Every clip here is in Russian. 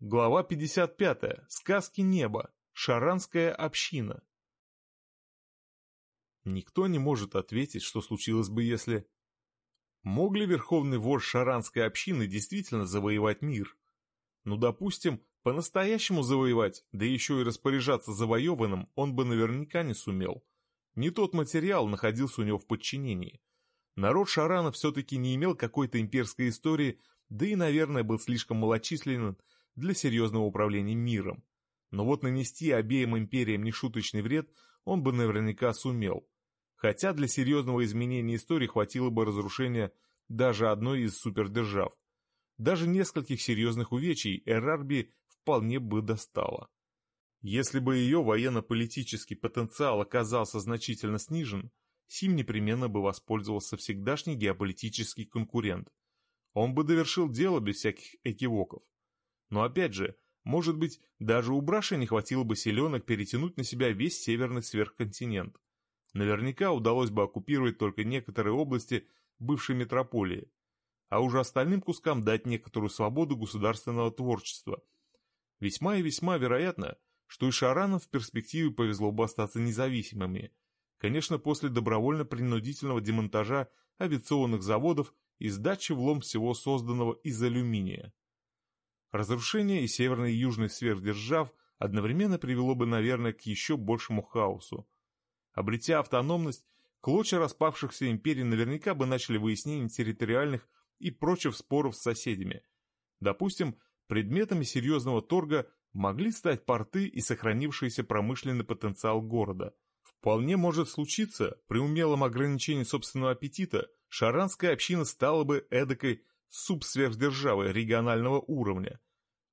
Глава 55. Сказки неба. Шаранская община. Никто не может ответить, что случилось бы, если... Мог ли верховный вождь шаранской общины действительно завоевать мир? Ну, допустим, по-настоящему завоевать, да еще и распоряжаться завоеванным он бы наверняка не сумел. Не тот материал находился у него в подчинении. Народ Шарана все-таки не имел какой-то имперской истории, да и, наверное, был слишком малочисленен, для серьезного управления миром. Но вот нанести обеим империям нешуточный вред он бы наверняка сумел. Хотя для серьезного изменения истории хватило бы разрушения даже одной из супердержав. Даже нескольких серьезных увечий Эрарби вполне бы достало. Если бы ее военно-политический потенциал оказался значительно снижен, Сим непременно бы воспользовался всегдашний геополитический конкурент. Он бы довершил дело без всяких экивоков. Но опять же, может быть, даже у Браши не хватило бы силенок перетянуть на себя весь северный сверхконтинент. Наверняка удалось бы оккупировать только некоторые области бывшей метрополии, а уже остальным кускам дать некоторую свободу государственного творчества. Весьма и весьма вероятно, что и Шаранам в перспективе повезло бы остаться независимыми, конечно, после добровольно-принудительного демонтажа авиационных заводов и сдачи в лом всего созданного из алюминия. Разрушение и северной и южной сверхдержав одновременно привело бы, наверное, к еще большему хаосу. Обретя автономность, клочья распавшихся империй наверняка бы начали выяснение территориальных и прочих споров с соседями. Допустим, предметами серьезного торга могли стать порты и сохранившийся промышленный потенциал города. Вполне может случиться, при умелом ограничении собственного аппетита, шаранская община стала бы эдакой субсверхдержавы регионального уровня.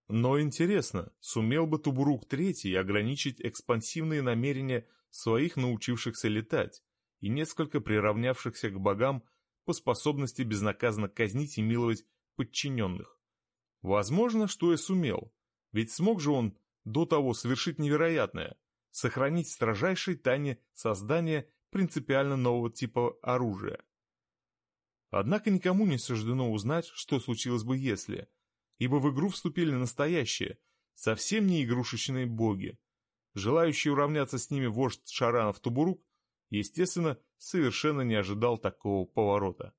Но интересно, сумел бы Тубрук III ограничить экспансивные намерения своих научившихся летать и несколько приравнявшихся к богам по способности безнаказанно казнить и миловать подчиненных? Возможно, что и сумел, ведь смог же он до того совершить невероятное – сохранить в строжайшей тайне создание принципиально нового типа оружия. Однако никому не суждено узнать, что случилось бы если, ибо в игру вступили настоящие, совсем не игрушечные боги. Желающий уравняться с ними вождь Шаранов Тубурук, естественно, совершенно не ожидал такого поворота.